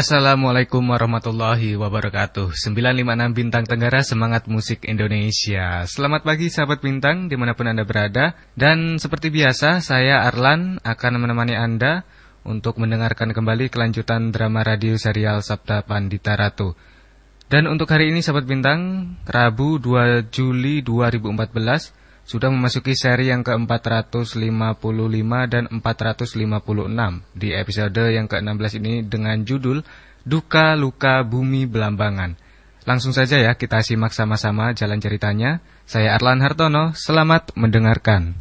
Assalamualaikum warahmatullahi wabarakatuh. 956 Bintang Tenggara Semangat Musik Indonesia. Selamat pagi sahabat Bintang di mana pun Anda berada. Dan seperti biasa saya Arlan akan menemani Anda Untuk mendengarkan kembali kelanjutan drama radio serial Sabda Pandita Ratu. Dan untuk hari ini sahabat Bintang Rabu 2 Juli 2014 sudah memasuki seri yang ke-455 dan 456 di episode yang ke-16 ini dengan judul Duka Luka Bumi Belambangan. Langsung saja ya kita simak sama-sama jalan ceritanya. Saya Arlan Hartono, selamat mendengarkan.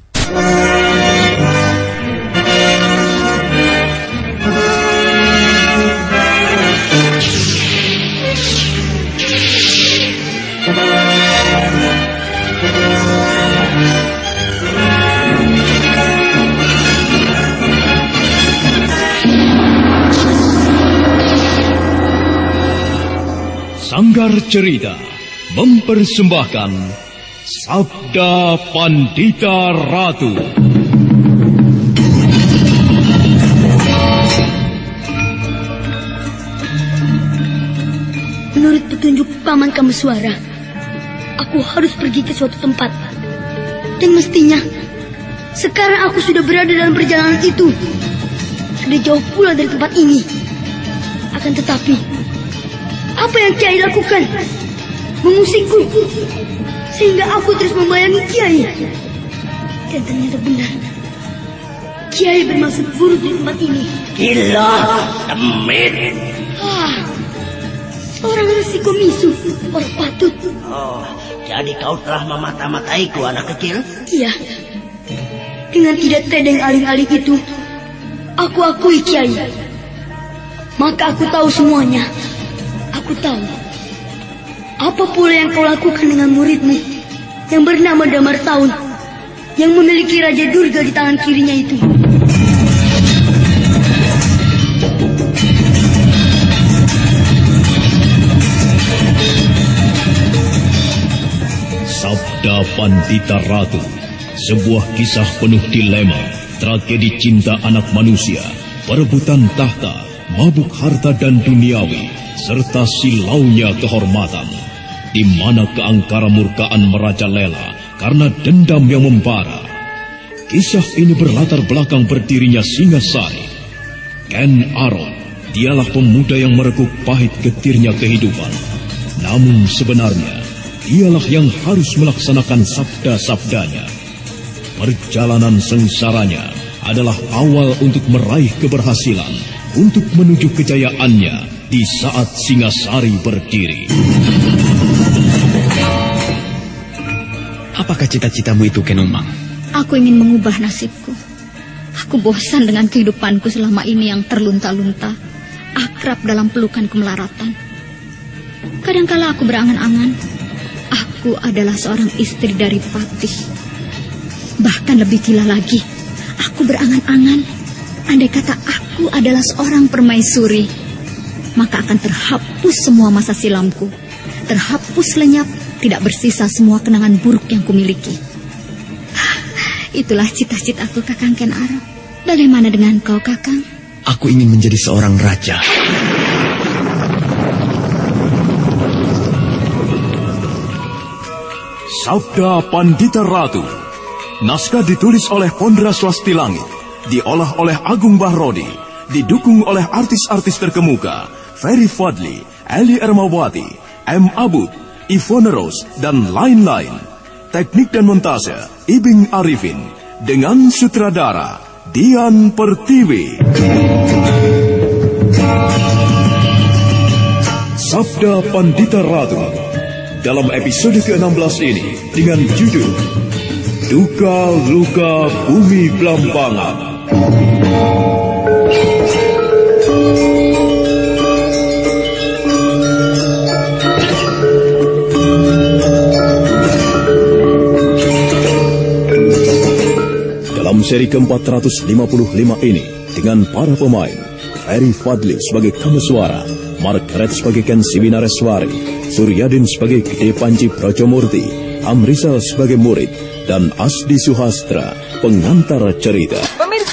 Sanggar Cerita mempersembahkan Sabda Pandita Ratu. Menurut petunjuk Paman Kameswara, aku harus pergi ke suatu tempat. Dan mestinya, sekarang aku sudah berada dalam perjalanan itu. Sudah jauh pula dari tempat ini. Akan tetapi, apa yang Kiai lakukan? Mengusikku. Sehingga aku terus membayangi Kiai. Dan ternyata benar. Kiai bermaksud buruk di tempat ini. Gila, demit. Ah, seorang resiko misu, orang patut. Oh, jadi kau telah memata-mataiku anak kecil? Iya. Dengan tidak tedeng aling-aling itu, aku akui Kiai. Maka aku tahu semuanya. Aku tahu. Apa pula yang kau lakukan dengan muridmu yang bernama Damar Taun yang memiliki Raja Durga di tangan kirinya itu? Sabda Pandita Ratu, sebuah kisah penuh dilema, tragedi cinta anak manusia, perebutan tahta, mabuk harta dan duniawi, serta silaunya kehormatan, di mana keangkara murkaan merajalela karena dendam yang membara. Kisah ini berlatar belakang berdirinya Singasari. Ken Aron, dialah pemuda yang merekuk pahit getirnya kehidupan. Namun sebenarnya, dialah yang harus melaksanakan sabda-sabdanya. Perjalanan sengsaranya adalah awal untuk meraih keberhasilan, untuk menuju kejayaannya di saat Singasari berdiri. Apakah cita-citamu itu, Kenumang? Aku ingin mengubah nasibku. Aku bosan dengan kehidupanku selama ini yang terlunta-lunta, akrab dalam pelukan kemelaratan. Kadangkala aku berangan-angan, aku adalah seorang istri dari Patih. Bahkan lebih gila lagi, aku berangan-angan, andai kata aku adalah seorang permaisuri, maka akan terhapus semua masa silamku. Terhapus lenyap, tidak bersisa semua kenangan buruk yang kumiliki. Itulah cita-citaku Kakang Ken Arok. Bagaimana dengan kau Kakang? Aku ingin menjadi seorang raja. Sabda Pandita Ratu. Naskah ditulis oleh Pondra Swasti Langit, diolah oleh Agung Bahrodi, didukung oleh artis-artis terkemuka, Ferry Fadli, Eli Ermawati, M. Abud, Ivone Rose, dan lain-lain. Teknik dan montase, Ibing Arifin, dengan sutradara, Dian Pertiwi. Sabda Pandita Ratu dalam episode ke-16 ini dengan judul Duka Luka Bumi Belambangan. Dalam seri ke-455 ini dengan para pemain Ferry Fadli sebagai Kameswara, Margaret sebagai Ken Siwinareswari, Suryadin sebagai Gede Panji Brojomurti, Amrisal sebagai murid, dan Asdi Suhastra, pengantar cerita.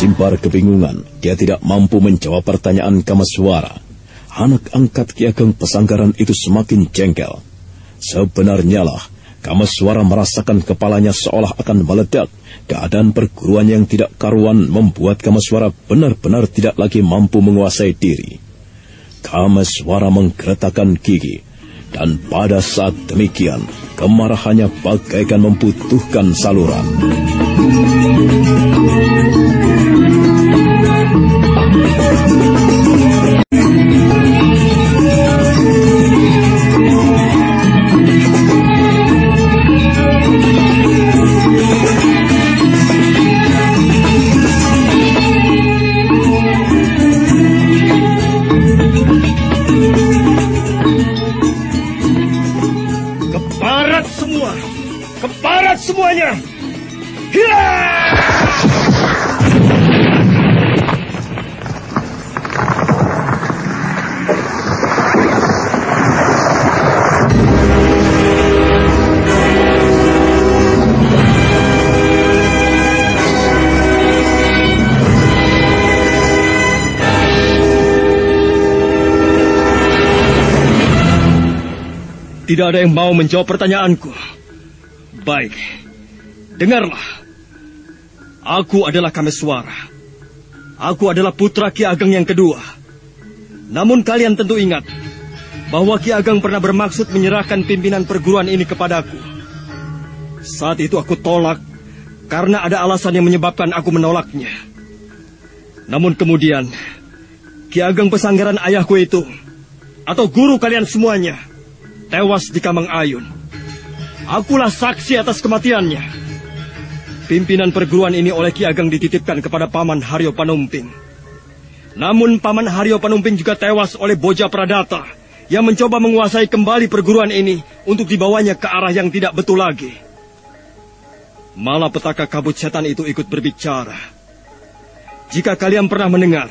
Simpar kebingungan. Dia tidak mampu menjawab pertanyaan Kamaswara. Anak angkat Ki Ageng Pesanggaran itu semakin jengkel. Sebenarnya lah, Kamaswara merasakan kepalanya seolah akan meledak. Keadaan perguruan yang tidak karuan membuat Kamaswara benar-benar tidak lagi mampu menguasai diri. Kamaswara menggeretakkan gigi. Dan pada saat demikian, kemarahannya bagaikan membutuhkan saluran. Ke semuanya! Tidak ada yang mau menjawab pertanyaanku. Baik, dengarlah. Aku adalah Kameswara. Aku adalah putra Ki Ageng yang kedua. Namun kalian tentu ingat bahwa Ki Ageng pernah bermaksud menyerahkan pimpinan perguruan ini kepadaku. Saat itu aku tolak karena ada alasan yang menyebabkan aku menolaknya. Namun kemudian Ki Ageng Pesanggaran ayahku itu atau guru kalian semuanya tewas di Kamang Ayun. Akulah saksi atas kematiannya. Pimpinan perguruan ini oleh Ki Ageng dititipkan kepada Paman Haryo Panumping. Namun Paman Haryo Panumping juga tewas oleh Boja Pradata yang mencoba menguasai kembali perguruan ini untuk dibawanya ke arah yang tidak betul lagi. Malah petaka kabut setan itu ikut berbicara. Jika kalian pernah mendengar,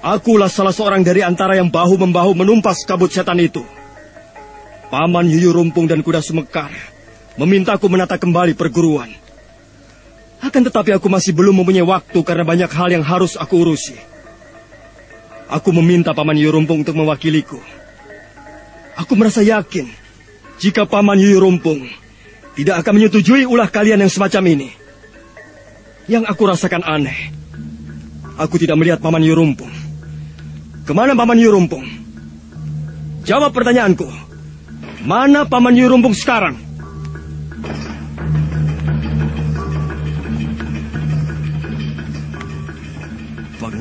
akulah salah seorang dari antara yang bahu-membahu menumpas kabut setan itu. Paman Yuyu Rumpung dan Kuda Sumekar memintaku menata kembali perguruan. Akan tetapi aku masih belum mempunyai waktu karena banyak hal yang harus aku urusi. Aku meminta Paman Yuyu Rumpung untuk mewakiliku. Aku merasa yakin jika Paman Yuyu Rumpung tidak akan menyetujui ulah kalian yang semacam ini. Yang aku rasakan aneh. Aku tidak melihat Paman Yuyu Rumpung. Ke mana Paman Yuyu Rumpung? Jawab pertanyaanku. Mana Paman Yurumpung sekarang?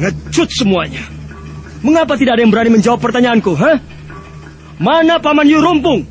Pengecut semuanya. Mengapa tidak ada yang berani menjawab pertanyaanku, ha? Mana Paman Yurumpung?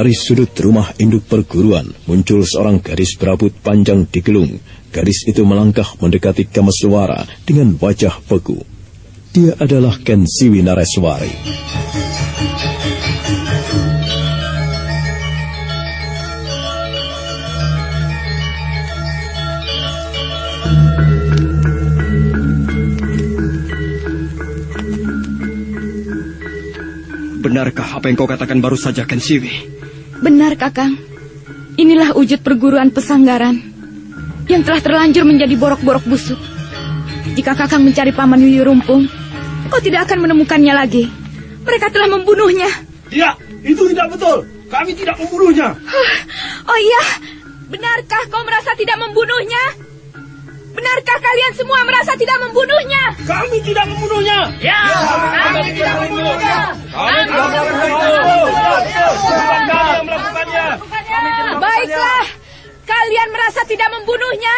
Dari sudut rumah induk perguruan muncul seorang gadis berambut panjang digelung. Gadis itu melangkah mendekati Kameswara dengan wajah beku. Dia adalah Kensiwi Nareswari. Benarkah apa yang kau katakan baru saja, Kensiwi? Benar, Kakang. Inilah wujud perguruan pesanggaran yang telah terlanjur menjadi borok-borok busuk. Jika Kakang mencari Paman Yuyu Rumpung, kau tidak akan menemukannya lagi. Mereka telah membunuhnya. Tidak, itu tidak betul. Kami tidak membunuhnya. Oh iya, benarkah kau merasa tidak membunuhnya? Benarkah kalian semua merasa tidak membunuhnya? Kami tidak membunuhnya. Ya, kami, tidak membunuhnya. Kami tidak melakukannya. Baiklah, kalian merasa tidak membunuhnya?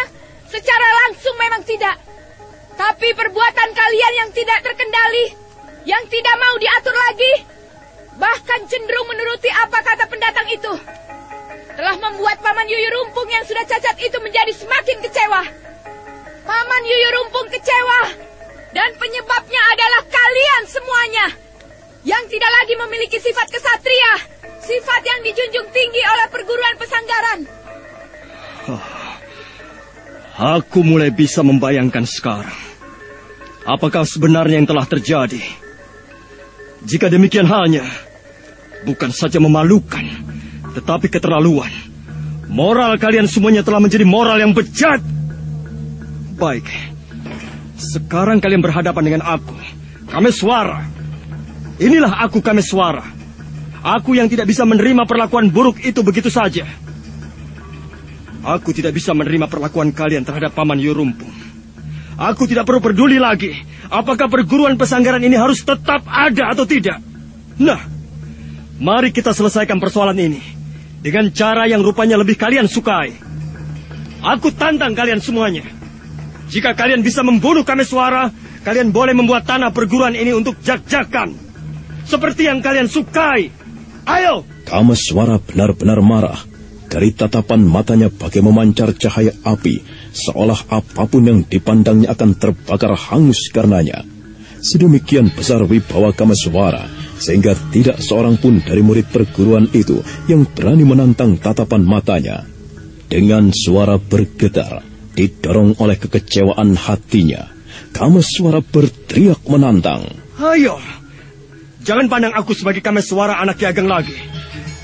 Secara langsung memang tidak. Tapi perbuatan kalian yang tidak terkendali, yang tidak mau diatur lagi, bahkan cenderung menuruti apa kata pendatang itu, telah membuat Paman Yuyu Rumpung yang sudah cacat itu menjadi semakin kecewa. Paman Yuyu Rumpung kecewa. Dan penyebabnya adalah kalian semuanya. Yang tidak lagi memiliki sifat kesatria. Sifat yang dijunjung tinggi oleh perguruan pesanggaran. Aku mulai bisa membayangkan sekarang. Apakah sebenarnya yang telah terjadi? Jika demikian halnya, bukan saja memalukan, tetapi keterlaluan. Moral kalian semuanya telah menjadi moral yang bejat. Baik. Sekarang kalian berhadapan dengan aku. Kameswara. Inilah aku Kameswara. Aku yang tidak bisa menerima perlakuan buruk itu begitu saja. Aku tidak bisa menerima perlakuan kalian terhadap Paman Yurumpung. Aku tidak perlu peduli lagi apakah perguruan pesanggaran ini harus tetap ada atau tidak. Nah, mari kita selesaikan persoalan ini dengan cara yang rupanya lebih kalian sukai. Aku tantang kalian semuanya. Jika kalian bisa membunuh Kameswara, kalian boleh membuat tanah perguruan ini untuk jak-jakan. Seperti yang kalian sukai. Ayo! Kameswara benar-benar marah. Dari tatapan matanya bagai memancar cahaya api, seolah apa pun yang dipandangnya akan terbakar hangus karenanya. Sedemikian besar wibawa Kameswara, sehingga tidak seorang pun dari murid perguruan itu yang berani menantang tatapan matanya. Dengan suara bergetar, didorong oleh kekecewaan hatinya, Kameswara berteriak menantang. Ayo, jangan pandang aku sebagai Kameswara anak Ki Ageng lagi.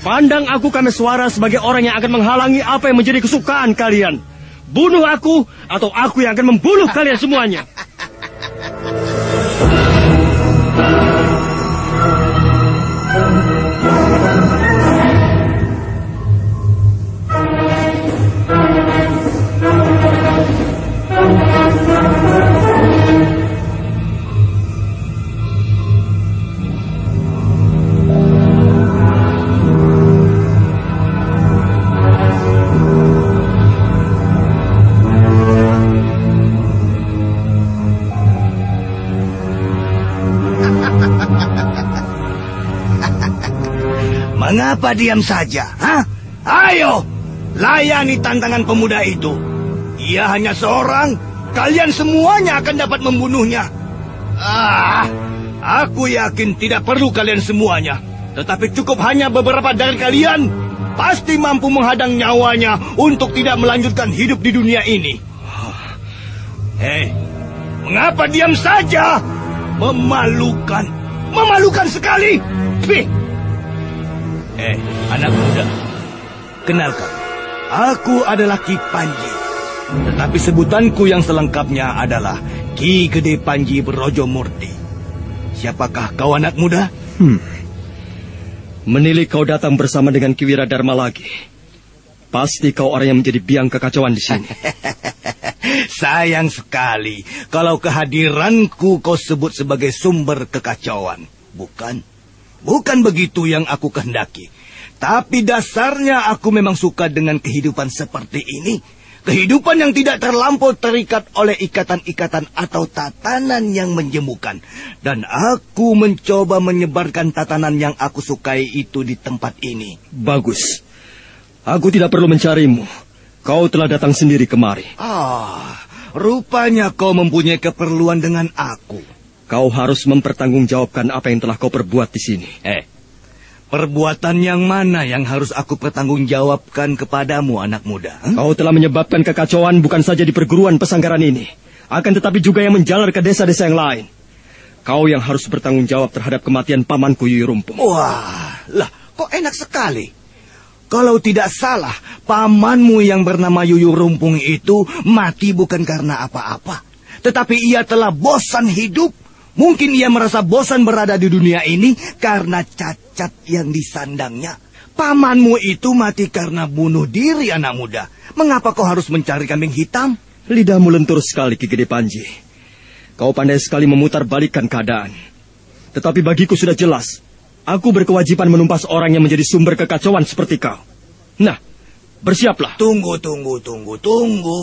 Pandang aku Kameswara sebagai orang yang akan menghalangi apa yang menjadi kesukaan kalian. Bunuh aku atau aku yang akan membunuh kalian semuanya. Mengapa diam saja? Hah? Ayo, layani tantangan pemuda itu. Ia hanya seorang, kalian semuanya akan dapat membunuhnya. Ah, aku yakin tidak perlu kalian semuanya. Tetapi cukup hanya beberapa dari kalian pasti mampu menghadang nyawanya untuk tidak melanjutkan hidup di dunia ini. Hei, mengapa diam saja? Memalukan, memalukan sekali. Pih. Eh, anak muda, kenalkan, aku adalah Ki Panji. Tetapi sebutanku yang selengkapnya adalah Ki Gede Panji Brojo Murti. Siapakah kau anak muda? Hmm. Menilik kau datang bersama dengan Ki Wiradharma lagi. Pasti kau orang yang menjadi biang kekacauan di sini. Sayang sekali kalau kehadiranku kau sebut sebagai sumber kekacauan. Bukan? Bukan begitu yang aku kehendaki. Tapi dasarnya aku memang suka dengan kehidupan seperti ini. Kehidupan yang tidak terlampau terikat oleh ikatan-ikatan atau tatanan yang menjemukan. Dan aku mencoba menyebarkan tatanan yang aku sukai itu di tempat ini. Bagus. Aku tidak perlu mencarimu. Kau telah datang sendiri kemari. Ah, rupanya kau mempunyai keperluan dengan aku. Kau harus mempertanggungjawabkan apa yang telah kau perbuat di sini. Eh, Perbuatan yang mana yang harus aku pertanggungjawabkan kepadamu, anak muda? Hmm? Kau telah menyebabkan kekacauan bukan saja di perguruan pesanggaran ini, akan tetapi juga yang menjalar ke desa-desa yang lain. Kau yang harus bertanggung jawab terhadap kematian pamanku Yuyu Rumpung. Wah, lah kok enak sekali. Kalau tidak salah, pamanmu yang bernama Yuyu Rumpung itu mati bukan karena apa-apa. Tetapi ia telah bosan hidup Mungkin ia merasa bosan berada di dunia ini karena cacat yang disandangnya. Pamanmu itu mati karena bunuh diri anak muda. Mengapa kau harus mencari kambing hitam? Lidahmu lentur sekali, Ki Gede Panji. Kau pandai sekali memutar balikan keadaan. Tetapi bagiku sudah jelas. Aku berkewajiban menumpas orang yang menjadi sumber kekacauan seperti kau. Nah, bersiaplah. Tunggu, tunggu, tunggu, tunggu.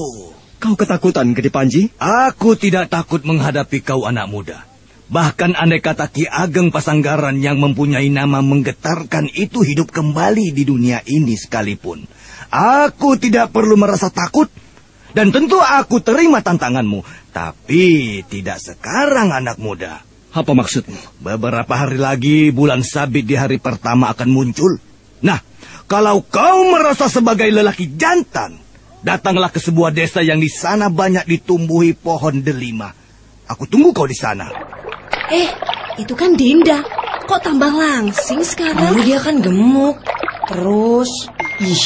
Kau ketakutan, Gede Panji? Aku tidak takut menghadapi kau anak muda. Bahkan andai kata Ki Ageng Pasanggaran yang mempunyai nama menggetarkan itu hidup kembali di dunia ini sekalipun. Aku tidak perlu merasa takut. Dan tentu aku terima tantanganmu. Tapi tidak sekarang anak muda. Apa maksudmu? Beberapa hari lagi bulan sabit di hari pertama akan muncul. Nah, kalau kau merasa sebagai lelaki jantan, datanglah ke sebuah desa yang di sana banyak ditumbuhi pohon delima. Aku tunggu kau di sana. Eh, itu kan Dinda. Kok tambah langsing sekarang? Dulu dia kan gemuk. Terus, ih,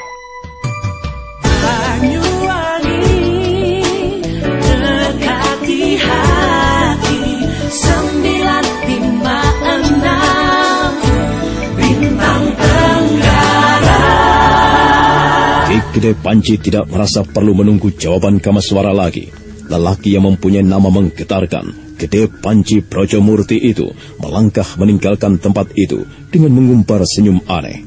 Gede Panci tidak merasa perlu menunggu jawaban Kamaswara lagi. Lelaki yang mempunyai nama menggetarkan, Gede Panci Projomurti itu melangkah meninggalkan tempat itu dengan mengumbar senyum aneh.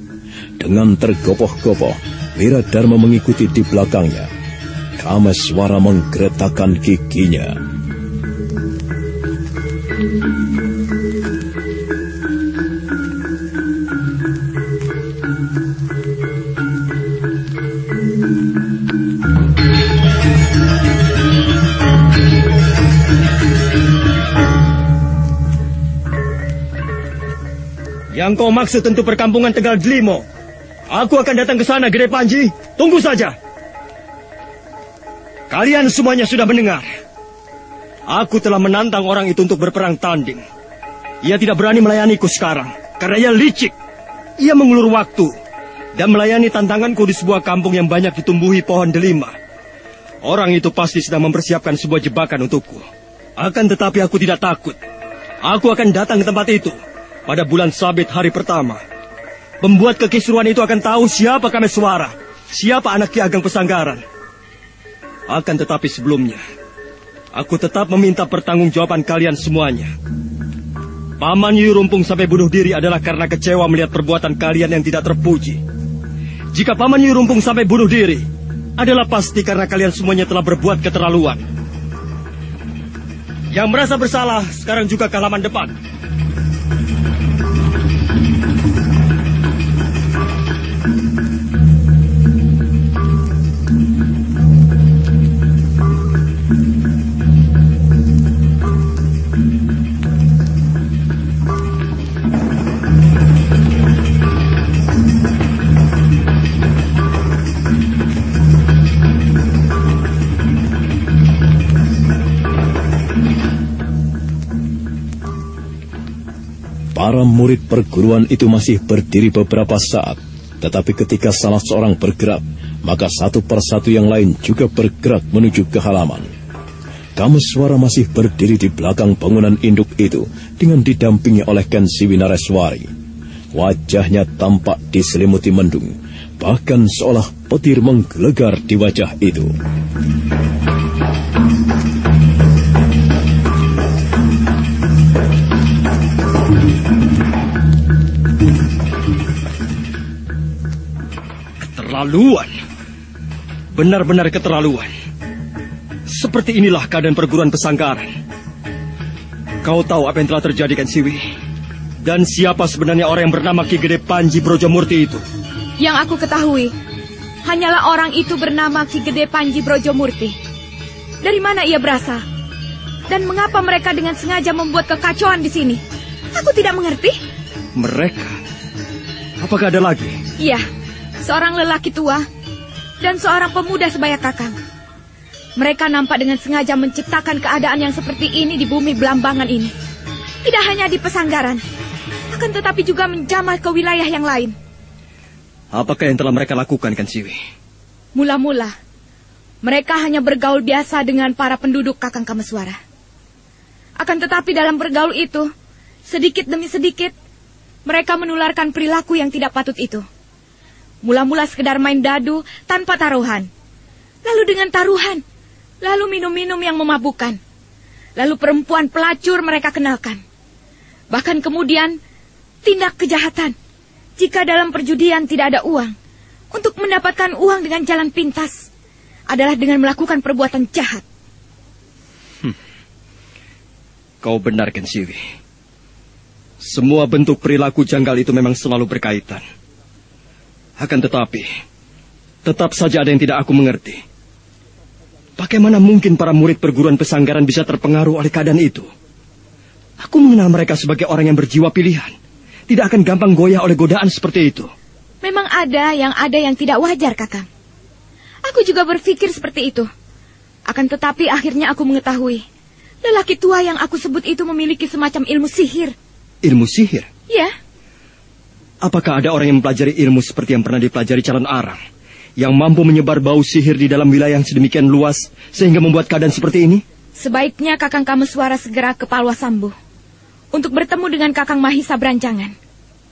Dengan tergopoh-gopoh, Wira Dharma mengikuti di belakangnya. Kamaswara menggeretakkan giginya. Yang kau maksud tentu perkampungan Tegal Delimo. Aku akan datang ke sana, Gede Panji. Tunggu saja. Kalian semuanya sudah mendengar. Aku telah menantang orang itu untuk berperang tanding. Ia tidak berani melayaniku sekarang, karena ia licik. Ia mengulur waktu dan melayani tantanganku di sebuah kampung yang banyak ditumbuhi pohon delima. Orang itu pasti sedang mempersiapkan sebuah jebakan untukku. Akan tetapi aku tidak takut. Aku akan datang ke tempat itu pada bulan sabit hari pertama. Pembuat kekisruan itu akan tahu siapa kami suara, siapa anak Ki Pesanggaran. Akan tetapi sebelumnya, aku tetap meminta pertanggungjawaban kalian semuanya. Paman Yu Rumpung sampai bunuh diri adalah karena kecewa melihat perbuatan kalian yang tidak terpuji. Jika Paman Yu Rumpung sampai bunuh diri, adalah pasti karena kalian semuanya telah berbuat keterlaluan. Yang merasa bersalah sekarang juga ke halaman depan. Murid perguruan itu masih berdiri beberapa saat, tetapi ketika salah seorang bergerak, maka satu persatu yang lain juga bergerak menuju ke halaman. Kamu suara masih berdiri di belakang bangunan induk itu dengan didampingi oleh Ken Siwinareswari. Wajahnya tampak diselimuti mendung, bahkan seolah petir menggelegar di wajah itu. Keterlaluan. Benar-benar keterlaluan. Seperti inilah keadaan perguruan pesanggaran. Kau tahu apa yang telah terjadi kan Siwi? Dan siapa sebenarnya orang yang bernama Ki Gede Panji Brojomurti itu? Yang aku ketahui, hanyalah orang itu bernama Ki Gede Panji Brojomurti. Dari mana ia berasal? Dan mengapa mereka dengan sengaja membuat kekacauan di sini? Aku tidak mengerti. Mereka? Apakah ada lagi? Iya, seorang lelaki tua dan seorang pemuda sebaya kakang. Mereka nampak dengan sengaja menciptakan keadaan yang seperti ini di bumi belambangan ini. Tidak hanya di pesanggaran, akan tetapi juga menjamah ke wilayah yang lain. Apakah yang telah mereka lakukan, kan Siwi? Mula-mula, mereka hanya bergaul biasa dengan para penduduk Kakang Kameswara. Akan tetapi dalam bergaul itu, sedikit demi sedikit, mereka menularkan perilaku yang tidak patut itu. Mula-mula sekedar main dadu tanpa taruhan. Lalu dengan taruhan, lalu minum-minum yang memabukkan. Lalu perempuan pelacur mereka kenalkan. Bahkan kemudian tindak kejahatan. Jika dalam perjudian tidak ada uang, untuk mendapatkan uang dengan jalan pintas adalah dengan melakukan perbuatan jahat. Hmm. Kau benar, Kensiwi. Semua bentuk perilaku janggal itu memang selalu berkaitan. Akan tetapi, tetap saja ada yang tidak aku mengerti. Bagaimana mungkin para murid perguruan pesanggaran bisa terpengaruh oleh keadaan itu? Aku mengenal mereka sebagai orang yang berjiwa pilihan tidak akan gampang goyah oleh godaan seperti itu. Memang ada yang ada yang tidak wajar, Kakang. Aku juga berpikir seperti itu. Akan tetapi akhirnya aku mengetahui. Lelaki tua yang aku sebut itu memiliki semacam ilmu sihir. Ilmu sihir? Ya. Apakah ada orang yang mempelajari ilmu seperti yang pernah dipelajari calon arang? Yang mampu menyebar bau sihir di dalam wilayah yang sedemikian luas sehingga membuat keadaan seperti ini? Sebaiknya Kakang Kameswara segera ke Palwasambu untuk bertemu dengan Kakang Mahisa Beranjangan.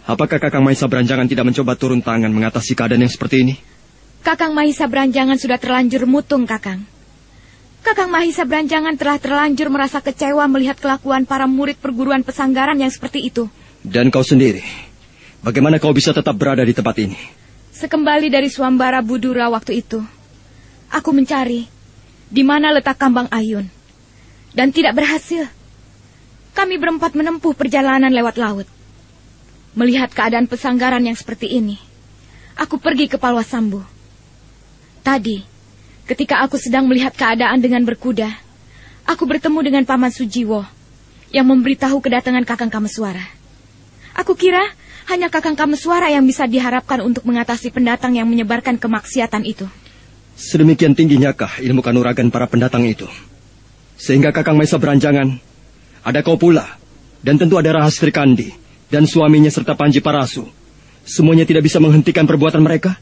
Apakah Kakang Mahisa Beranjangan tidak mencoba turun tangan mengatasi keadaan yang seperti ini? Kakang Mahisa Beranjangan sudah terlanjur mutung, Kakang. Kakang Mahisa Beranjangan telah terlanjur merasa kecewa melihat kelakuan para murid perguruan pesanggaran yang seperti itu. Dan kau sendiri, bagaimana kau bisa tetap berada di tempat ini? Sekembali dari Suambara Budura waktu itu, aku mencari di mana letak kambang Ayun. Dan tidak berhasil. Kami berempat menempuh perjalanan lewat laut. Melihat keadaan pesanggaran yang seperti ini, aku pergi ke Palwasambu. Tadi, ketika aku sedang melihat keadaan dengan berkuda, aku bertemu dengan Paman Sujiwo yang memberitahu kedatangan Kakang Kameswara. Aku kira hanya Kakang Kameswara yang bisa diharapkan untuk mengatasi pendatang yang menyebarkan kemaksiatan itu. Sedemikian tingginya kah ilmu kanuragan para pendatang itu? Sehingga Kakang Maisa beranjangan ada kau pula, dan tentu ada Rahastri Kandi, dan suaminya serta Panji Parasu. Semuanya tidak bisa menghentikan perbuatan mereka?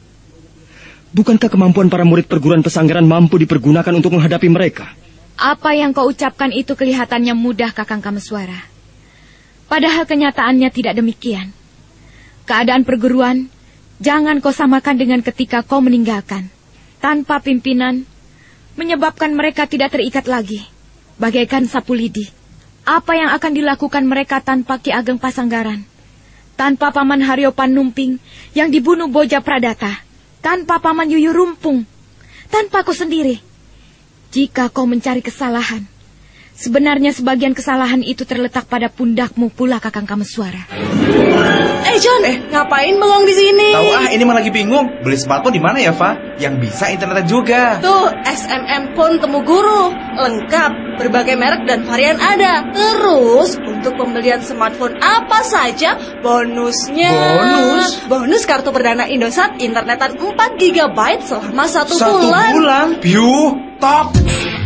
Bukankah kemampuan para murid perguruan pesanggaran mampu dipergunakan untuk menghadapi mereka? Apa yang kau ucapkan itu kelihatannya mudah, Kakang Kameswara. Padahal kenyataannya tidak demikian. Keadaan perguruan, jangan kau samakan dengan ketika kau meninggalkan. Tanpa pimpinan, menyebabkan mereka tidak terikat lagi, bagaikan sapu lidi. Apa yang akan dilakukan mereka tanpa Ki Ageng Pasanggaran? Tanpa Paman Haryo Panumping yang dibunuh Boja Pradata? Tanpa Paman Yuyu Rumpung? Tanpa kau sendiri? Jika kau mencari kesalahan, sebenarnya sebagian kesalahan itu terletak pada pundakmu pula Kakang Kameswara. Eh John, eh ngapain bengong di sini? Tahu ah, ini mah lagi bingung. Beli sepatu di mana ya, Fa? Yang bisa internet juga. Tuh, SMM Pon Temu Guru. Lengkap, berbagai merek dan varian ada. Terus, untuk pembelian smartphone apa saja, bonusnya. Bonus? Bonus kartu perdana Indosat internetan 4 GB selama satu, Satu bulan. bulan? Piu, top.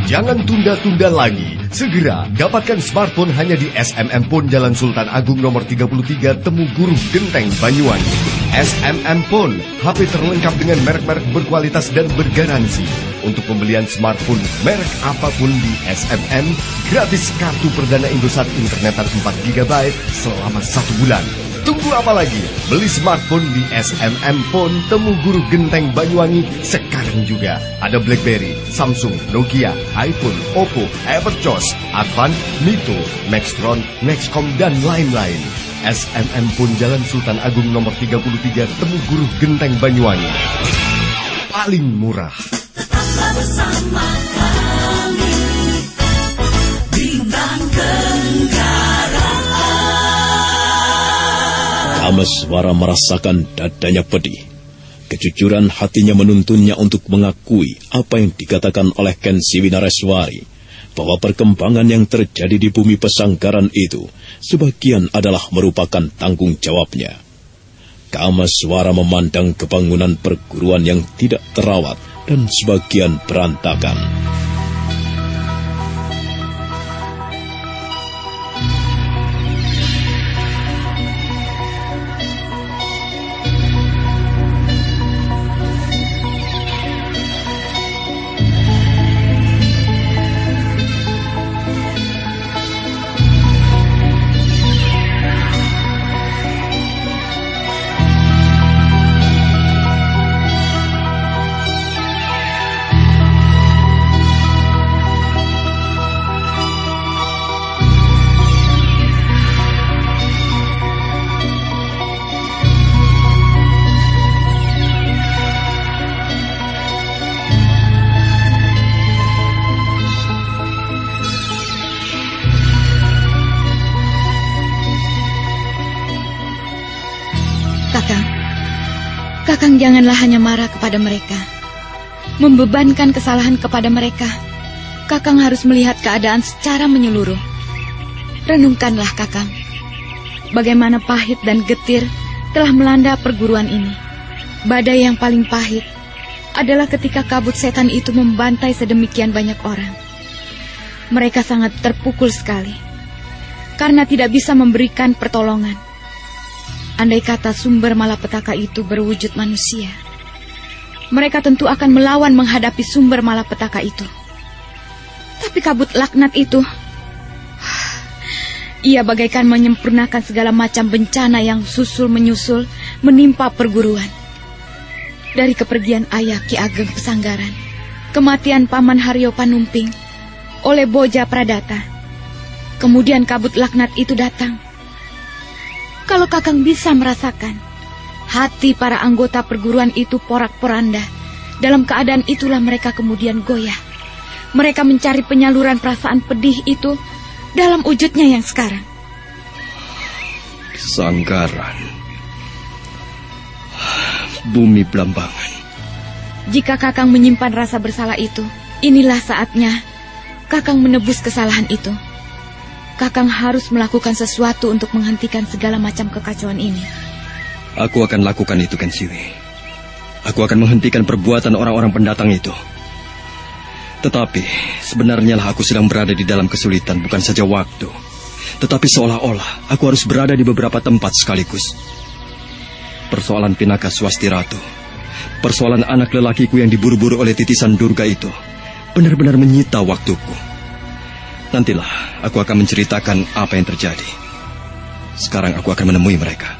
Jangan tunda-tunda lagi. Segera dapatkan smartphone hanya di SMM Pon Jalan Sultan Agung nomor 33 Temu Guru Genteng Banyuwangi. SMM Pon, HP terlengkap dengan merek-merek berkualitas dan bergaransi. Untuk pembelian smartphone merek apa pun di SMM, gratis kartu perdana Indosat internetan 4 GB selama satu bulan. Tunggu apa lagi? Beli smartphone di SMM Phone Temu Guru Genteng Banyuwangi sekarang juga. Ada BlackBerry, Samsung, Nokia, iPhone, Oppo, Everchoss, Advan, Mito, Maxtron, Nexcom, dan lain-lain. SMM Phone Jalan Sultan Agung nomor 33 Temu Guru Genteng Banyuwangi. Paling murah. Bersama merasakan dadanya pedih. Kejujuran hatinya menuntunnya untuk mengakui apa yang dikatakan oleh Ken Siwinareswari, bahwa perkembangan yang terjadi di bumi pesanggaran itu sebagian adalah merupakan tanggung jawabnya. Kameswara memandang kebangunan perguruan yang tidak terawat dan sebagian berantakan. Janganlah hanya marah kepada mereka. Membebankan kesalahan kepada mereka. Kakang harus melihat keadaan secara menyeluruh. Renungkanlah Kakang. Bagaimana pahit dan getir telah melanda perguruan ini. Badai yang paling pahit adalah ketika kabut setan itu membantai sedemikian banyak orang. Mereka sangat terpukul sekali karena tidak bisa memberikan pertolongan. Andai kata sumber malapetaka itu berwujud manusia, mereka tentu akan melawan menghadapi sumber malapetaka itu. Tapi kabut laknat itu, ia bagaikan menyempurnakan segala macam bencana yang susul menyusul menimpa perguruan. Dari kepergian ayah Ki Ageng Pesanggaran, kematian Paman Haryo Panumping oleh Boja Pradata, kemudian kabut laknat itu datang kalau Kakang bisa merasakan, hati para anggota perguruan itu porak-poranda. Dalam keadaan itulah mereka kemudian goyah. Mereka mencari penyaluran perasaan pedih itu dalam wujudnya yang sekarang. Sanggaran. Bumi Belambangan. Jika Kakang menyimpan rasa bersalah itu, inilah saatnya Kakang menebus kesalahan itu. Kakang harus melakukan sesuatu untuk menghentikan segala macam kekacauan ini. Aku akan lakukan itu, Kensiwi. Aku akan menghentikan perbuatan orang-orang pendatang itu. Tetapi, sebenarnya lah aku sedang berada di dalam kesulitan, bukan saja waktu. Tetapi seolah-olah aku harus berada di beberapa tempat sekaligus. Persoalan Pinaka Swasti Ratu, persoalan anak lelakiku yang diburu-buru oleh titisan Durga itu, benar-benar menyita waktuku. Nantilah aku akan menceritakan apa yang terjadi. Sekarang aku akan menemui mereka.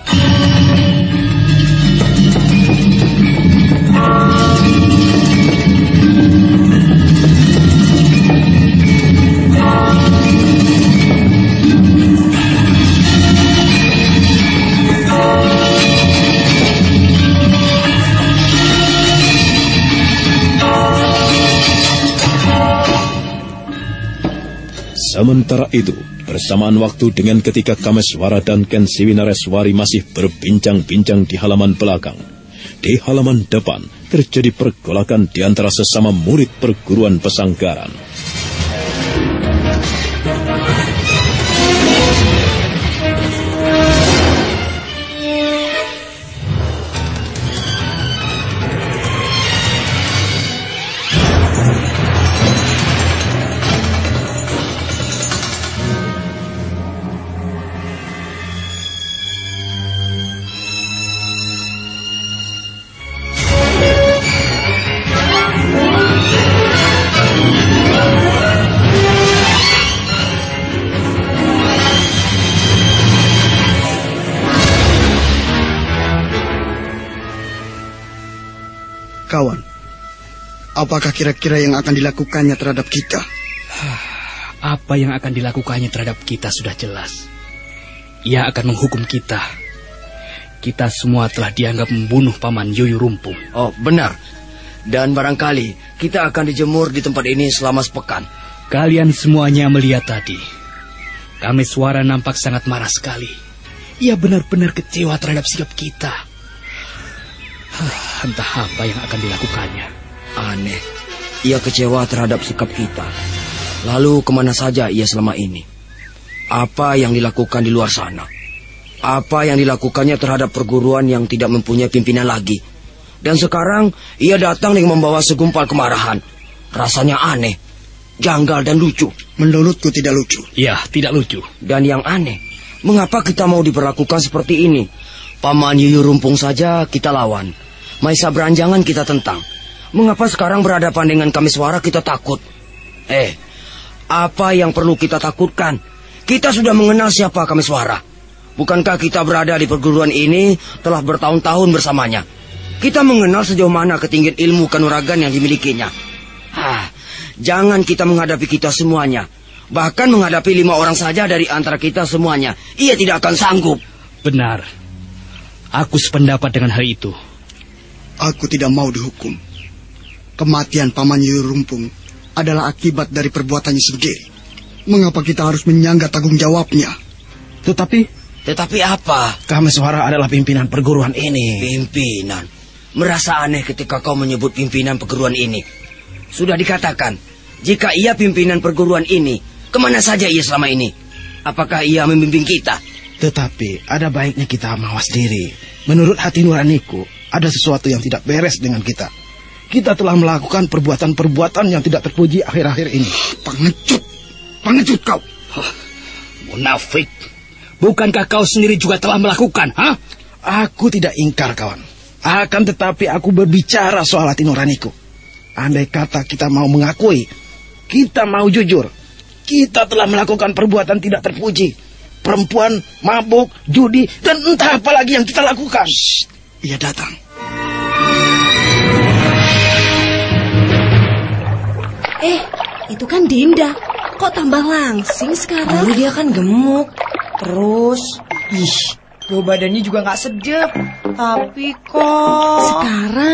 Sementara itu, bersamaan waktu dengan ketika Kameswara dan Ken Siwinareswari masih berbincang-bincang di halaman belakang, di halaman depan terjadi pergolakan di antara sesama murid perguruan pesanggaran. Apakah kira-kira yang akan dilakukannya terhadap kita? Apa yang akan dilakukannya terhadap kita sudah jelas. Ia akan menghukum kita. Kita semua telah dianggap membunuh paman Yuyu Rumpung. Oh, benar. Dan barangkali kita akan dijemur di tempat ini selama sepekan. Kalian semuanya melihat tadi. Kami suara nampak sangat marah sekali. Ia benar-benar kecewa terhadap sikap kita. Entah apa yang akan dilakukannya. Aneh. Ia kecewa terhadap sikap kita. Lalu ke mana saja ia selama ini? Apa yang dilakukan di luar sana? Apa yang dilakukannya terhadap perguruan yang tidak mempunyai pimpinan lagi? Dan sekarang ia datang dengan membawa segumpal kemarahan. Rasanya aneh, janggal dan lucu. Menurutku tidak lucu. Ya, tidak lucu. Dan yang aneh, mengapa kita mau diperlakukan seperti ini? Paman Yuyu Rumpung saja kita lawan. Maisa Beranjangan kita tentang. Mengapa sekarang berhadapan dengan kami suara kita takut? Eh, apa yang perlu kita takutkan? Kita sudah mengenal siapa kami suara. Bukankah kita berada di perguruan ini telah bertahun-tahun bersamanya? Kita mengenal sejauh mana ketinggian ilmu kanuragan yang dimilikinya. Ah, jangan kita menghadapi kita semuanya. Bahkan menghadapi lima orang saja dari antara kita semuanya. Ia tidak akan sanggup. Benar. Aku sependapat dengan hal itu. Aku tidak mau dihukum. Kematian Paman Yuyu Rumpung adalah akibat dari perbuatannya sendiri. Mengapa kita harus menyangga tanggung jawabnya? Tetapi... Tetapi apa? Kami suara adalah pimpinan perguruan ini. Pimpinan? Merasa aneh ketika kau menyebut pimpinan perguruan ini. Sudah dikatakan, jika ia pimpinan perguruan ini, ke mana saja ia selama ini? Apakah ia membimbing kita? Tetapi ada baiknya kita mawas diri. Menurut hati nuraniku, ada sesuatu yang tidak beres dengan kita. Kita telah melakukan perbuatan-perbuatan yang tidak terpuji akhir-akhir ini. Pengecut! Pengecut kau! Munafik! Bukankah kau sendiri juga telah melakukan, ha? Aku tidak ingkar, kawan. Akan tetapi aku berbicara soal hati nuraniku. Andai kata kita mau mengakui, kita mau jujur, kita telah melakukan perbuatan tidak terpuji. Perempuan, mabuk, judi, dan entah apa lagi yang kita lakukan. Shh, ia datang. Eh, itu kan Dinda. Kok tambah langsing sekarang? Dulu dia kan gemuk. Terus, ih, bau badannya juga nggak sedap. Tapi kok... Sekarang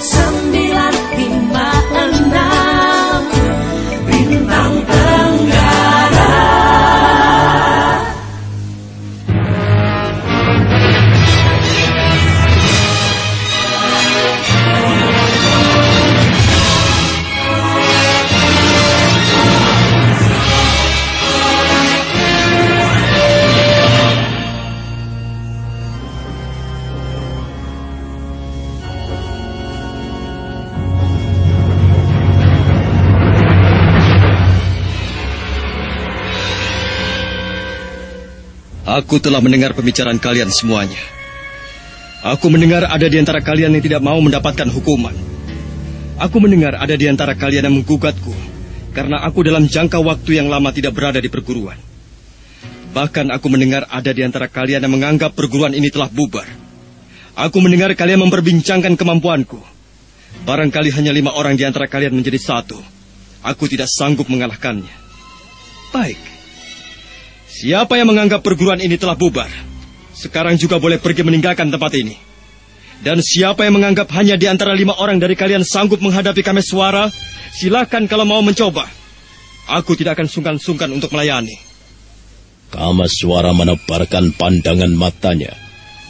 Hati Aku telah mendengar pembicaraan kalian semuanya. Aku mendengar ada di antara kalian yang tidak mau mendapatkan hukuman. Aku mendengar ada di antara kalian yang menggugatku karena aku dalam jangka waktu yang lama tidak berada di perguruan. Bahkan aku mendengar ada di antara kalian yang menganggap perguruan ini telah bubar. Aku mendengar kalian memperbincangkan kemampuanku. Barangkali hanya lima orang di antara kalian menjadi satu. Aku tidak sanggup mengalahkannya. Baik. Siapa yang menganggap perguruan ini telah bubar, sekarang juga boleh pergi meninggalkan tempat ini. Dan siapa yang menganggap hanya di antara lima orang dari kalian sanggup menghadapi Kameswara, silakan kalau mau mencoba. Aku tidak akan sungkan-sungkan untuk melayani. Kameswara menebarkan pandangan matanya.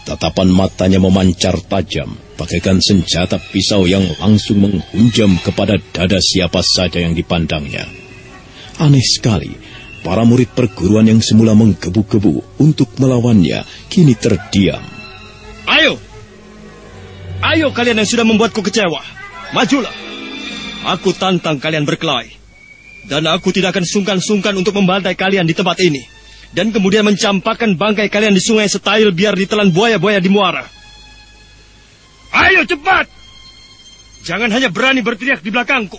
Tatapan matanya memancar tajam, bagaikan senjata pisau yang langsung menghunjam kepada dada siapa saja yang dipandangnya. Aneh sekali, para murid perguruan yang semula menggebu-gebu untuk melawannya, kini terdiam. Ayo! Ayo kalian yang sudah membuatku kecewa. Majulah. Aku tantang kalian berkelahi. Dan aku tidak akan sungkan-sungkan untuk membantai kalian di tempat ini. Dan kemudian mencampakkan bangkai kalian di sungai Setail biar ditelan buaya-buaya di muara. Ayo cepat! Jangan hanya berani berteriak di belakangku.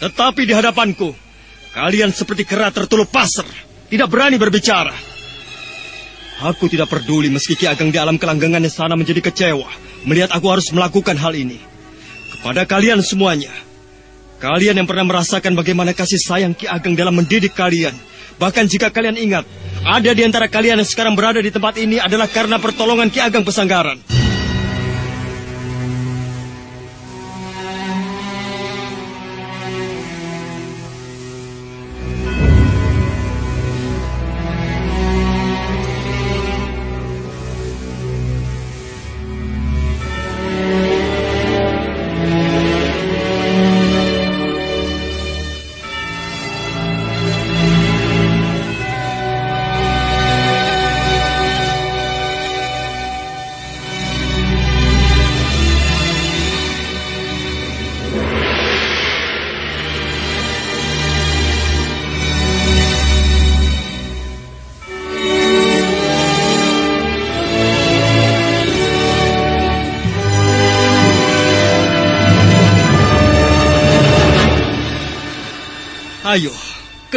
Tetapi di hadapanku, kalian seperti kera tertulup pasar. Tidak berani berbicara. Aku tidak peduli meski Ki Ageng di alam kelanggangannya sana menjadi kecewa melihat aku harus melakukan hal ini. Kepada kalian semuanya, kalian yang pernah merasakan bagaimana kasih sayang Ki Ageng dalam mendidik kalian, bahkan jika kalian ingat, ada di antara kalian yang sekarang berada di tempat ini adalah karena pertolongan Ki Ageng Pesanggaran.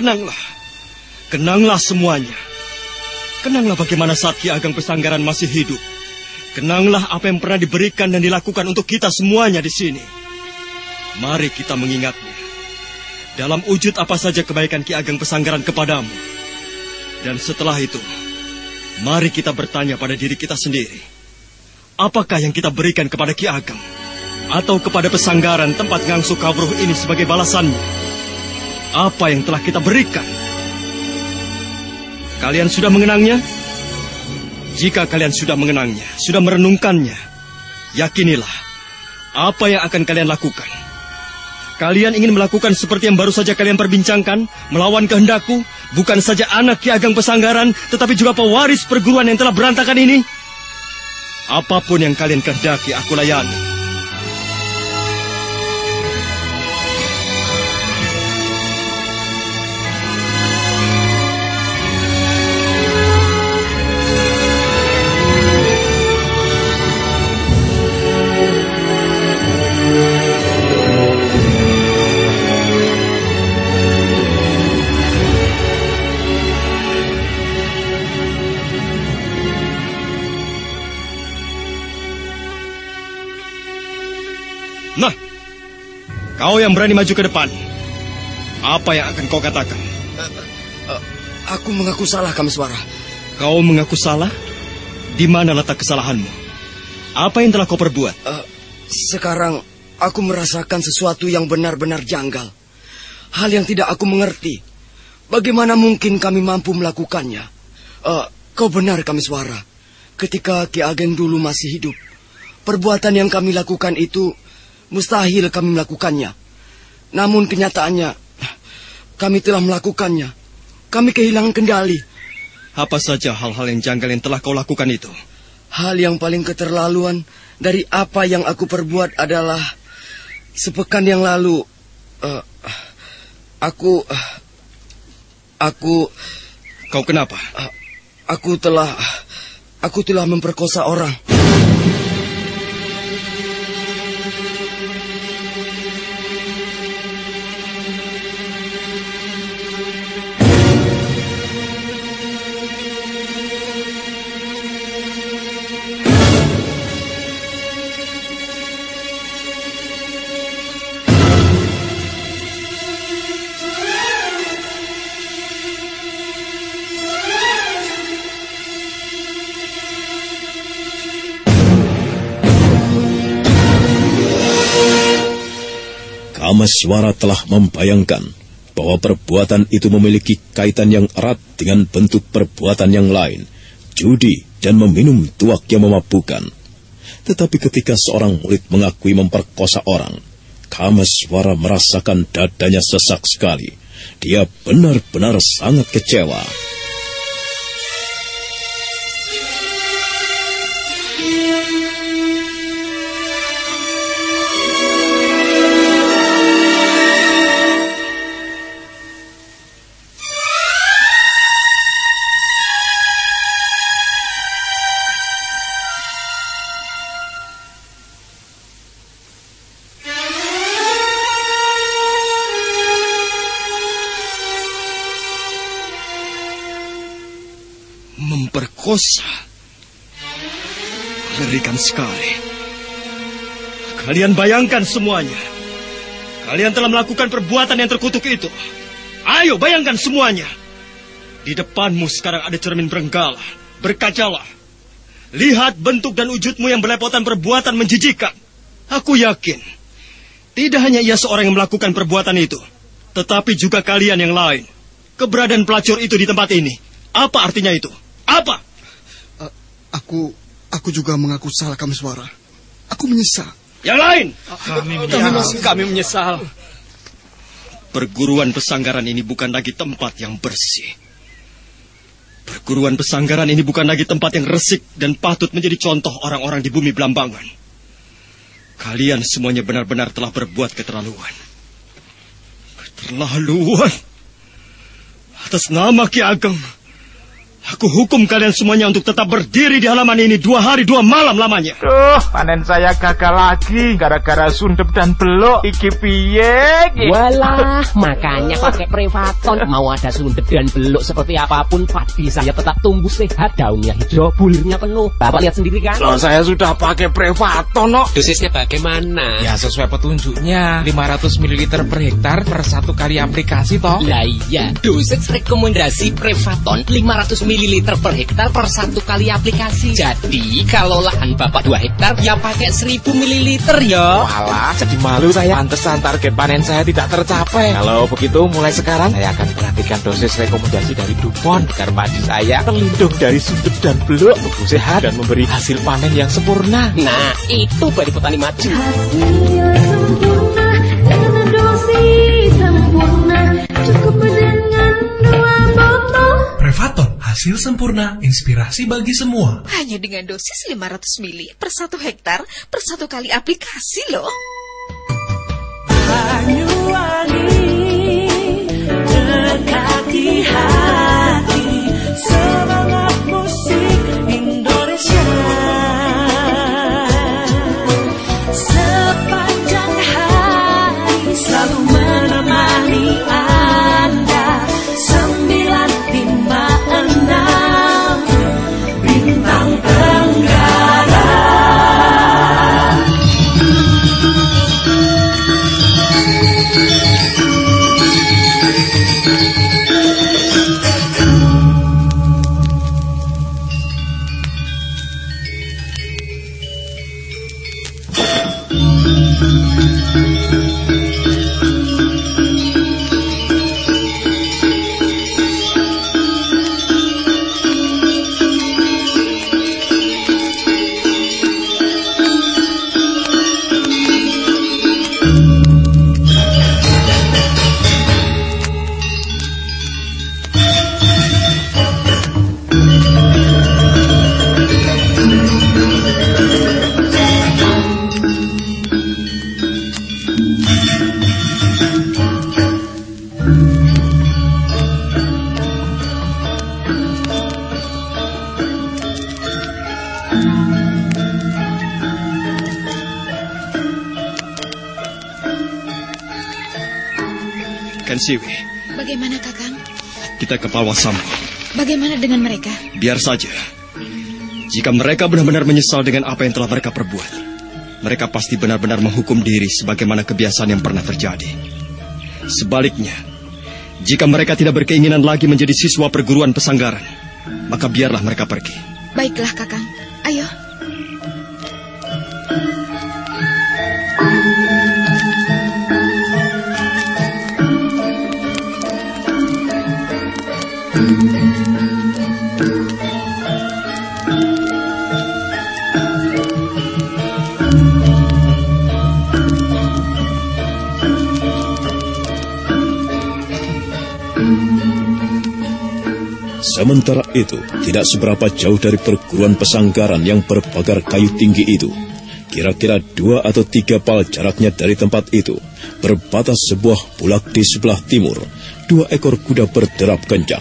Kenanglah. Kenanglah semuanya. Kenanglah bagaimana saat Ki Ageng Pesanggaran masih hidup. Kenanglah apa yang pernah diberikan dan dilakukan untuk kita semuanya di sini. Mari kita mengingatnya. Dalam wujud apa saja kebaikan Ki Ageng Pesanggaran kepadamu. Dan setelah itu, mari kita bertanya pada diri kita sendiri. Apakah yang kita berikan kepada Ki Ageng? Atau kepada pesanggaran tempat ngangsu kawruh ini sebagai balasannya? Apa yang telah kita berikan. Kalian sudah mengenangnya? Jika kalian sudah mengenangnya, sudah merenungkannya, yakinilah apa yang akan kalian lakukan. Kalian ingin melakukan seperti yang baru saja kalian perbincangkan, melawan kehendakku, bukan saja anak Ki Ageng Pesanggaran, tetapi juga pewaris perguruan yang telah berantakan ini? Apa pun yang kalian kehendaki, aku layani. Nah, kau yang berani maju ke depan. Apa yang akan kau katakan? Aku mengaku salah, Kameswara. Kau mengaku salah? Di mana letak kesalahanmu? Apa yang telah kau perbuat? Uh, sekarang aku merasakan sesuatu yang benar-benar janggal. Hal yang tidak aku mengerti. Bagaimana mungkin kami mampu melakukannya? Uh, kau benar, Kameswara. Ketika Ki Ageng dulu masih hidup, perbuatan yang kami lakukan itu Mustahil kami melakukannya. Namun kenyataannya, kami telah melakukannya. Kami kehilangan kendali. Apa saja hal-hal yang janggal yang telah kau lakukan itu? Hal yang paling keterlaluan dari apa yang aku perbuat adalah sepekan yang lalu uh, aku uh, aku kau kenapa? Uh, aku telah aku telah memperkosa orang. Kamaswara telah membayangkan bahwa perbuatan itu memiliki kaitan yang erat dengan bentuk perbuatan yang lain, judi dan meminum tuak yang memabukkan. Tetapi ketika seorang murid mengakui memperkosa orang, Kamaswara merasakan dadanya sesak sekali. Dia benar-benar sangat kecewa. Memperkosa. Mengerikan sekali. Kalian bayangkan semuanya. Kalian telah melakukan perbuatan yang terkutuk itu. Ayo bayangkan semuanya. Di depanmu sekarang ada cermin berenggala. Berkacalah. Lihat bentuk dan wujudmu yang belepotan perbuatan menjijikan. Aku yakin. Tidak hanya ia seorang yang melakukan perbuatan itu. Tetapi juga kalian yang lain. Keberadaan pelacur itu di tempat ini. Apa artinya itu? Apa? Aku aku juga mengaku salah kami suara. Aku menyesal. Yang lain? Kami menyesal. Kami menyesal. Perguruan pesanggaran ini bukan lagi tempat yang bersih. Perguruan pesanggaran ini bukan lagi tempat yang resik dan patut menjadi contoh orang-orang di bumi Belambangan. Kalian semuanya benar-benar telah berbuat keterlaluan. Keterlaluan? Atas nama Ki Ageng, Aku hukum kalian semuanya untuk tetap berdiri di halaman ini dua hari dua malam lamanya. Duh, panen saya gagal lagi gara-gara sundep dan belok. Iki piye? Walah, makanya pakai privaton. Mau ada sundep dan belok seperti apa pun, padi saya tetap tumbuh sehat. Daunnya hijau, bulirnya penuh. Bapak lihat sendiri kan? Loh, saya sudah pakai privaton, no. Dosisnya bagaimana? Ya, sesuai petunjuknya. 500 ml per hektar per satu kali aplikasi, toh. Lah iya, dosis rekomendasi privaton 500 ml per hektar per satu kali aplikasi. Jadi kalau lahan bapak 2 hektar ya pakai 1000 ml ya. Walah, jadi malu saya. Pantesan target panen saya tidak tercapai. Kalau begitu mulai sekarang saya akan perhatikan dosis rekomendasi dari Dupont agar padi saya terlindung dari sundep dan beluk, tumbuh sehat dan memberi hasil panen yang sempurna. Nah, itu baru petani maju. Dengan hasil sempurna, inspirasi bagi semua. Hanya dengan dosis 500 mili per satu hektar per satu kali aplikasi loh. Kensiwi, Bagaimana Kakang? kita ke Palwasam. Bagaimana dengan mereka? Biar saja. Jika mereka benar-benar menyesal dengan apa yang telah mereka perbuat, mereka pasti benar-benar menghukum diri sebagaimana kebiasaan yang pernah terjadi. Sebaliknya, jika mereka tidak berkeinginan lagi menjadi siswa perguruan pesanggaran, maka biarlah mereka pergi. Baiklah Kakang. Ayo. Sementara itu, tidak seberapa jauh dari perguruan pesanggaran yang berpagar kayu tinggi itu, kira-kira dua atau tiga pal jaraknya dari tempat itu, berbatas sebuah bulak di sebelah timur, dua ekor kuda berderap kencang.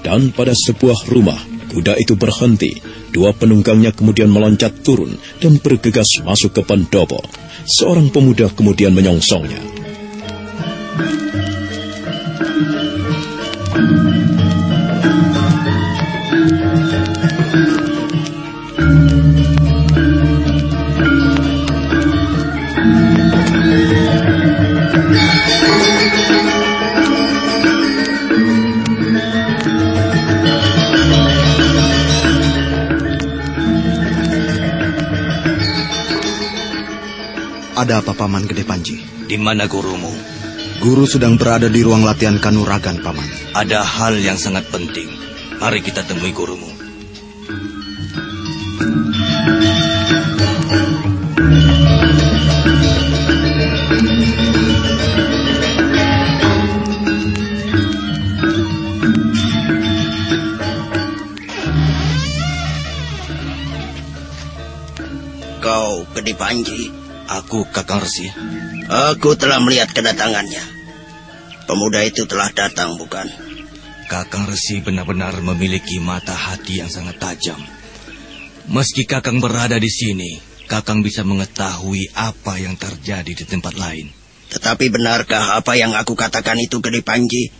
Dan pada sebuah rumah, kuda itu berhenti. Dua penunggangnya kemudian meloncat turun dan bergegas masuk ke pendopo. Seorang pemuda kemudian menyongsongnya. Ada apa Paman Gede Panji? Di mana gurumu? Guru sedang berada di ruang latihan kanuragan Paman. Ada hal yang sangat penting. Mari kita temui gurumu. Kau Gede Panji? Aku Kakang Resi. Aku telah melihat kedatangannya. Pemuda itu telah datang, bukan? Kakang Resi benar-benar memiliki mata hati yang sangat tajam. Meski Kakang berada di sini, Kakang bisa mengetahui apa yang terjadi di tempat lain. Tetapi benarkah apa yang aku katakan itu, Gede Panji?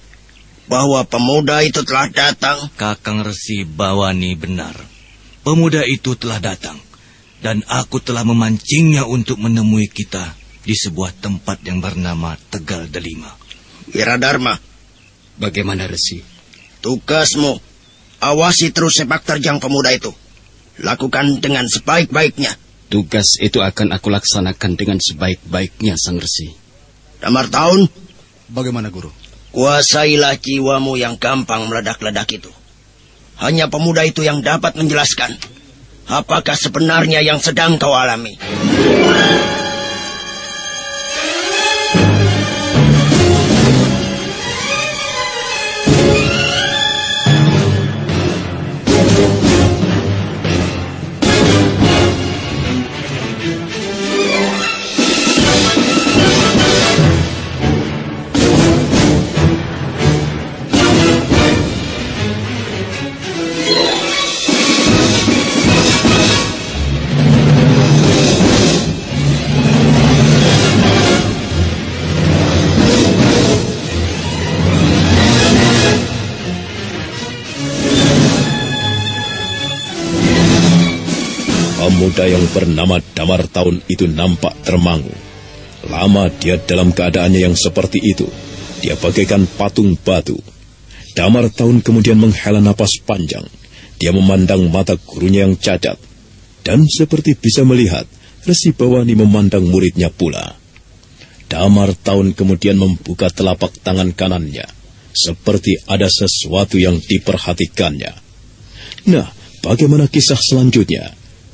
Bahwa pemuda itu telah datang? Kakang Resi Bawani benar. Pemuda itu telah datang. Dan aku telah memancingnya untuk menemui kita di sebuah tempat yang bernama Tegal Delima. Wiradharma. Bagaimana Resi? Tugasmu, awasi terus sepak terjang pemuda itu. Lakukan dengan sebaik-baiknya. Tugas itu akan aku laksanakan dengan sebaik-baiknya, Sang Resi. Damar tahun. Bagaimana, Guru? Kuasailah jiwamu yang gampang meledak-ledak itu. Hanya pemuda itu yang dapat menjelaskan apakah sebenarnya yang sedang kau alami. Yang bernama Damar Tahun itu nampak termangu. Lama dia dalam keadaannya yang seperti itu. Dia bagaikan patung batu. Damar Tahun kemudian menghela napas panjang. Dia memandang mata gurunya yang cacat. Dan seperti bisa melihat, Resi Bawani memandang muridnya pula. Damar Tahun kemudian membuka telapak tangan kanannya. Seperti ada sesuatu yang diperhatikannya. Nah, bagaimana kisah selanjutnya?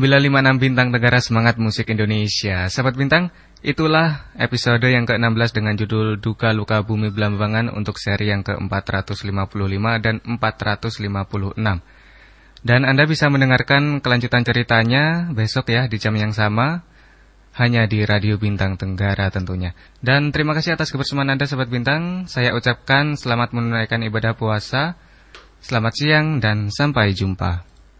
956 Bintang Negara Semangat Musik Indonesia Sahabat Bintang, itulah episode yang ke-16 dengan judul Duka Luka Bumi Belambangan untuk seri yang ke-455 dan 456 Dan Anda bisa mendengarkan kelanjutan ceritanya besok ya di jam yang sama hanya di Radio Bintang Tenggara tentunya. Dan terima kasih atas kebersamaan Anda Sobat Bintang. Saya ucapkan selamat menunaikan ibadah puasa. Selamat siang dan sampai jumpa.